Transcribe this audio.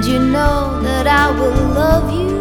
And you know that I will love you.